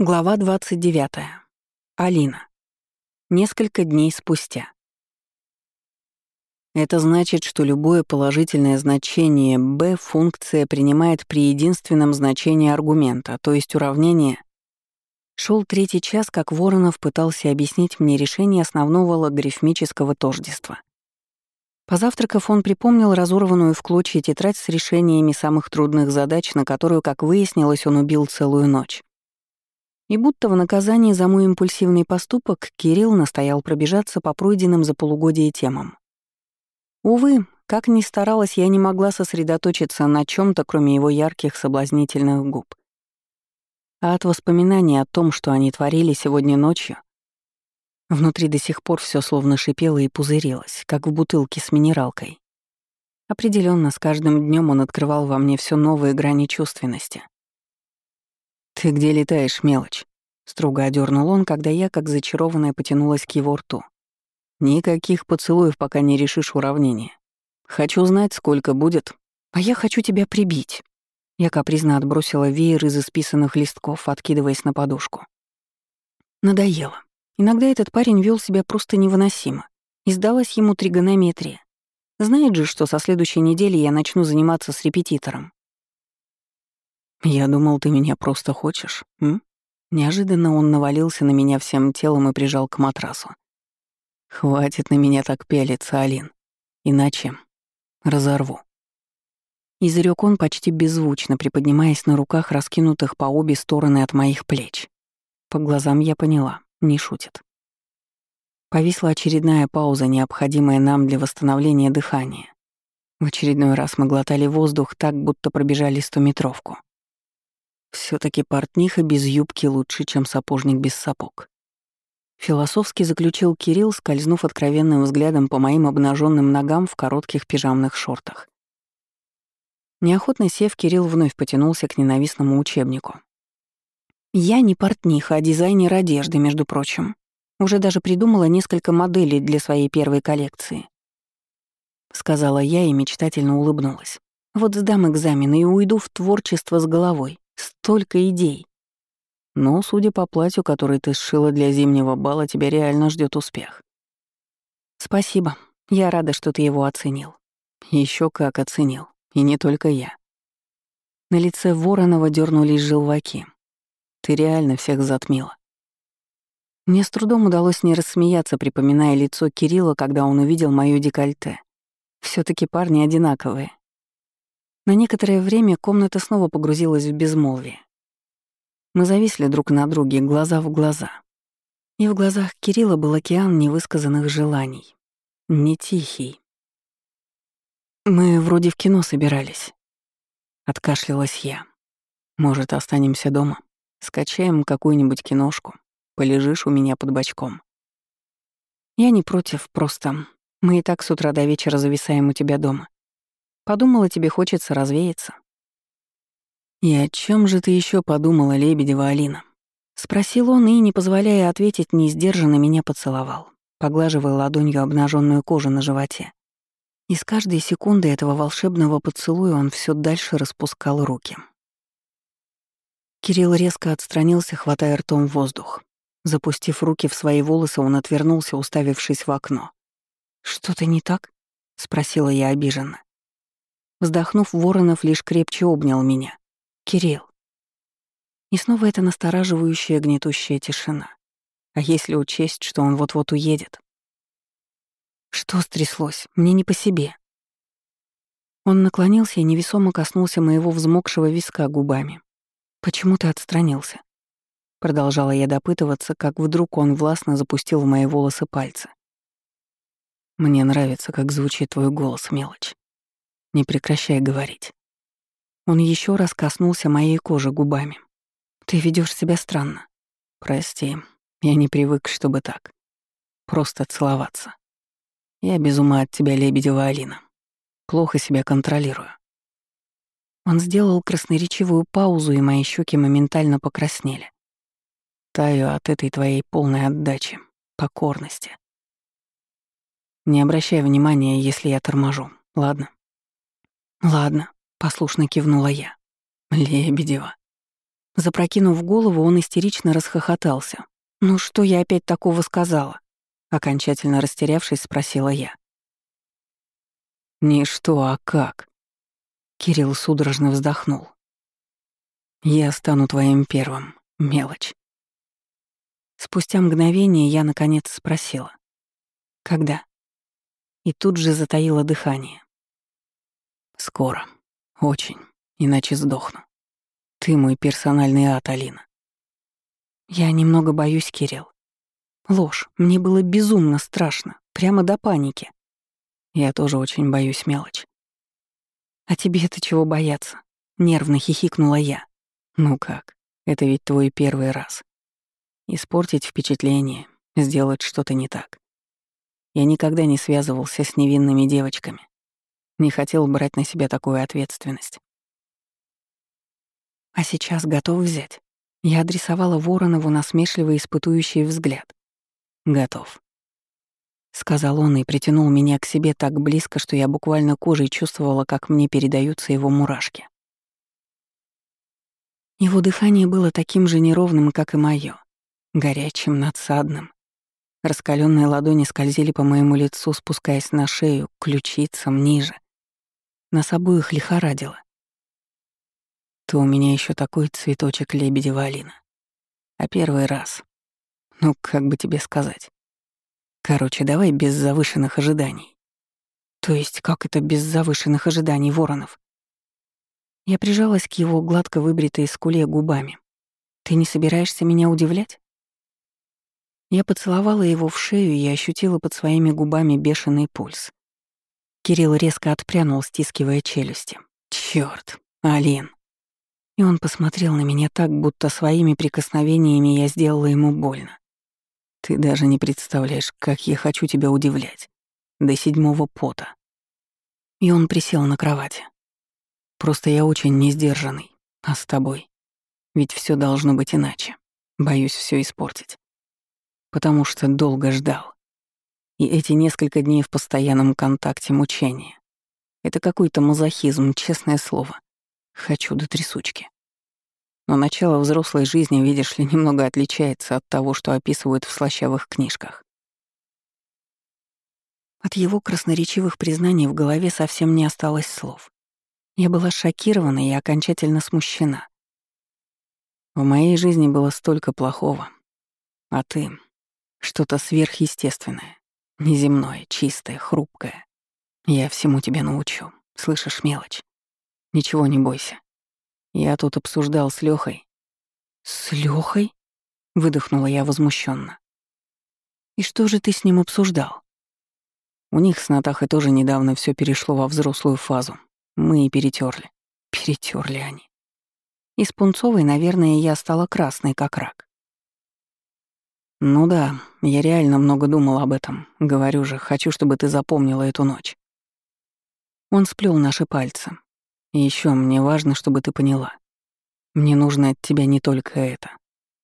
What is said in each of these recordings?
Глава 29. Алина. Несколько дней спустя. Это значит, что любое положительное значение b функция принимает при единственном значении аргумента, то есть уравнение. Шел третий час, как Воронов пытался объяснить мне решение основного логарифмического тождества. Позавтракав, он припомнил разорванную в клочья тетрадь с решениями самых трудных задач, на которую, как выяснилось, он убил целую ночь. И будто в наказании за мой импульсивный поступок Кирилл настоял пробежаться по пройденным за полугодие темам. Увы, как ни старалась, я не могла сосредоточиться на чем то кроме его ярких соблазнительных губ. А от воспоминаний о том, что они творили сегодня ночью, внутри до сих пор все словно шипело и пузырилось, как в бутылке с минералкой. Определенно, с каждым днем он открывал во мне все новые грани чувственности. «Ты где летаешь, мелочь?» — строго одернул он, когда я, как зачарованная, потянулась к его рту. «Никаких поцелуев, пока не решишь уравнение. Хочу знать, сколько будет. А я хочу тебя прибить». Я капризно отбросила веер из исписанных листков, откидываясь на подушку. Надоело. Иногда этот парень вел себя просто невыносимо. И сдалась ему тригонометрия. Знает же, что со следующей недели я начну заниматься с репетитором. «Я думал, ты меня просто хочешь, м?» Неожиданно он навалился на меня всем телом и прижал к матрасу. «Хватит на меня так пялиться, Алин. Иначе разорву». Изрёк он почти беззвучно, приподнимаясь на руках, раскинутых по обе стороны от моих плеч. По глазам я поняла, не шутит. Повисла очередная пауза, необходимая нам для восстановления дыхания. В очередной раз мы глотали воздух так, будто пробежали стометровку все таки портниха без юбки лучше, чем сапожник без сапог. Философски заключил Кирилл, скользнув откровенным взглядом по моим обнаженным ногам в коротких пижамных шортах. Неохотно сев, Кирилл вновь потянулся к ненавистному учебнику. «Я не портниха, а дизайнер одежды, между прочим. Уже даже придумала несколько моделей для своей первой коллекции», — сказала я и мечтательно улыбнулась. «Вот сдам экзамены и уйду в творчество с головой. Столько идей. Но, судя по платью, которое ты сшила для зимнего бала, тебя реально ждет успех. Спасибо. Я рада, что ты его оценил. Еще как оценил. И не только я. На лице Воронова дернулись желваки. Ты реально всех затмила. Мне с трудом удалось не рассмеяться, припоминая лицо Кирилла, когда он увидел моё декольте. все таки парни одинаковые. На некоторое время комната снова погрузилась в безмолвие. Мы зависли друг на друге, глаза в глаза. И в глазах Кирилла был океан невысказанных желаний. Не тихий. «Мы вроде в кино собирались», — откашлялась я. «Может, останемся дома? Скачаем какую-нибудь киношку? Полежишь у меня под бочком?» «Я не против, просто мы и так с утра до вечера зависаем у тебя дома. Подумала, тебе хочется развеяться. «И о чем же ты еще подумала, Лебедева Алина?» Спросил он и, не позволяя ответить, несдержанно меня поцеловал, поглаживая ладонью обнаженную кожу на животе. И с каждой секунды этого волшебного поцелуя он все дальше распускал руки. Кирилл резко отстранился, хватая ртом воздух. Запустив руки в свои волосы, он отвернулся, уставившись в окно. «Что-то не так?» — спросила я обиженно. Вздохнув, Воронов лишь крепче обнял меня. «Кирилл». И снова эта настораживающая гнетущая тишина. А если учесть, что он вот-вот уедет? Что стряслось? Мне не по себе. Он наклонился и невесомо коснулся моего взмокшего виска губами. «Почему ты отстранился?» Продолжала я допытываться, как вдруг он властно запустил в мои волосы пальцы. «Мне нравится, как звучит твой голос, мелочь не прекращая говорить. Он еще раз коснулся моей кожи губами. «Ты ведешь себя странно. Прости, я не привык, чтобы так. Просто целоваться. Я без ума от тебя, Лебедева Алина. Плохо себя контролирую». Он сделал красноречивую паузу, и мои щеки моментально покраснели. Таю от этой твоей полной отдачи, покорности. Не обращай внимания, если я торможу, ладно? «Ладно», — послушно кивнула я. «Лебедева». Запрокинув голову, он истерично расхохотался. «Ну что я опять такого сказала?» Окончательно растерявшись, спросила я. «Не что, а как?» Кирилл судорожно вздохнул. «Я стану твоим первым, мелочь». Спустя мгновение я, наконец, спросила. «Когда?» И тут же затаила дыхание. «Скоро. Очень. Иначе сдохну. Ты мой персональный ад, Алина. Я немного боюсь, Кирилл. Ложь. Мне было безумно страшно. Прямо до паники. Я тоже очень боюсь мелочь. А тебе это чего бояться? Нервно хихикнула я. Ну как, это ведь твой первый раз. Испортить впечатление, сделать что-то не так. Я никогда не связывался с невинными девочками. Не хотел брать на себя такую ответственность. А сейчас готов взять. Я адресовала Воронову насмешливый испытующий взгляд. Готов. Сказал он и притянул меня к себе так близко, что я буквально кожей чувствовала, как мне передаются его мурашки. Его дыхание было таким же неровным, как и мое, горячим, надсадным. Раскаленные ладони скользили по моему лицу, спускаясь на шею, ключицам, ниже. Нас обоих лихорадило. Ты у меня еще такой цветочек Лебедева Алина. А первый раз. Ну, как бы тебе сказать. Короче, давай без завышенных ожиданий. То есть как это без завышенных ожиданий, Воронов? Я прижалась к его гладко выбритой скуле губами. Ты не собираешься меня удивлять? Я поцеловала его в шею и ощутила под своими губами бешеный пульс. Кирилл резко отпрянул, стискивая челюсти. Чёрт, Алин. И он посмотрел на меня так, будто своими прикосновениями я сделала ему больно. Ты даже не представляешь, как я хочу тебя удивлять. До седьмого пота. И он присел на кровати. Просто я очень несдержанный. А с тобой? Ведь все должно быть иначе. Боюсь все испортить. Потому что долго ждал. И эти несколько дней в постоянном контакте мучения. Это какой-то мазохизм, честное слово. Хочу до трясучки. Но начало взрослой жизни, видишь ли, немного отличается от того, что описывают в слащавых книжках. От его красноречивых признаний в голове совсем не осталось слов. Я была шокирована и окончательно смущена. В моей жизни было столько плохого. А ты — что-то сверхъестественное, неземное, чистое, хрупкое. Я всему тебе научу. Слышишь, мелочь? Ничего не бойся. Я тут обсуждал с Лёхой. С Лёхой? Выдохнула я возмущенно. И что же ты с ним обсуждал? У них с Натахой тоже недавно все перешло во взрослую фазу. Мы и перетерли. Перетерли они. И с Пунцовой, наверное, я стала красной, как рак. Ну да, я реально много думал об этом. Говорю же, хочу, чтобы ты запомнила эту ночь. Он сплел наши пальцы, и еще мне важно, чтобы ты поняла. Мне нужно от тебя не только это.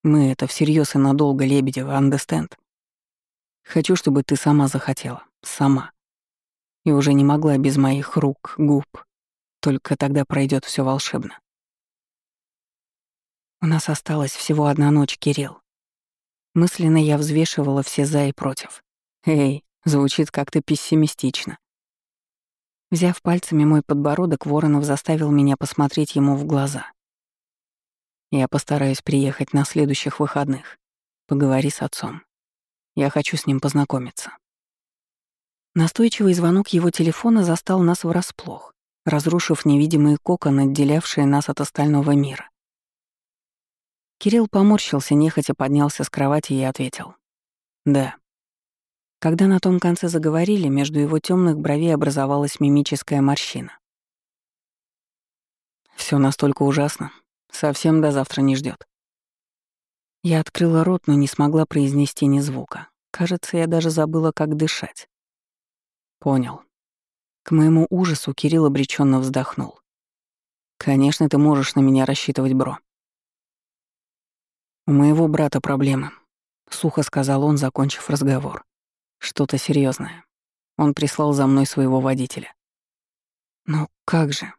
Мы это всерьез и надолго, Лебедева, understand? Хочу, чтобы ты сама захотела. Сама. И уже не могла без моих рук, губ. Только тогда пройдет все волшебно. У нас осталась всего одна ночь, Кирилл. Мысленно я взвешивала все за и против. Эй, звучит как-то пессимистично. Взяв пальцами мой подбородок, Воронов заставил меня посмотреть ему в глаза. «Я постараюсь приехать на следующих выходных. Поговори с отцом. Я хочу с ним познакомиться». Настойчивый звонок его телефона застал нас врасплох, разрушив невидимые кокон, отделявшие нас от остального мира. Кирилл поморщился, нехотя поднялся с кровати и ответил. «Да». Когда на том конце заговорили, между его темных бровей образовалась мимическая морщина. Все настолько ужасно. Совсем до завтра не ждет. Я открыла рот, но не смогла произнести ни звука. Кажется, я даже забыла, как дышать. Понял. К моему ужасу Кирилл обреченно вздохнул. «Конечно, ты можешь на меня рассчитывать, бро». «У моего брата проблемы», — сухо сказал он, закончив разговор. Что-то серьезное. Он прислал за мной своего водителя. «Ну как же?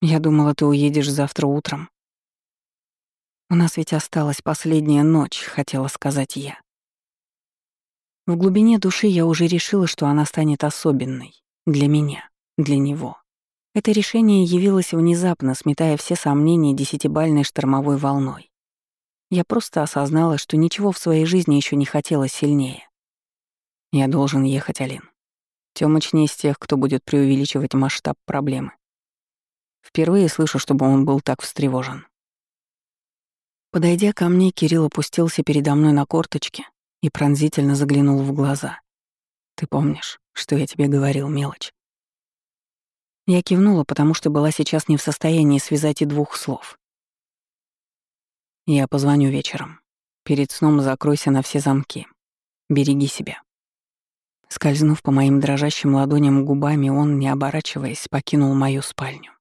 Я думала, ты уедешь завтра утром». У нас ведь осталась последняя ночь, хотела сказать я. В глубине души я уже решила, что она станет особенной. Для меня, для него. Это решение явилось внезапно, сметая все сомнения десятибальной штормовой волной. Я просто осознала, что ничего в своей жизни еще не хотела сильнее. Я должен ехать, Алин. Тёмыч не из тех, кто будет преувеличивать масштаб проблемы. Впервые слышу, чтобы он был так встревожен. Подойдя ко мне, Кирилл опустился передо мной на корточки и пронзительно заглянул в глаза. «Ты помнишь, что я тебе говорил, мелочь?» Я кивнула, потому что была сейчас не в состоянии связать и двух слов. «Я позвоню вечером. Перед сном закройся на все замки. Береги себя». Скользнув по моим дрожащим ладоням губами, он, не оборачиваясь, покинул мою спальню.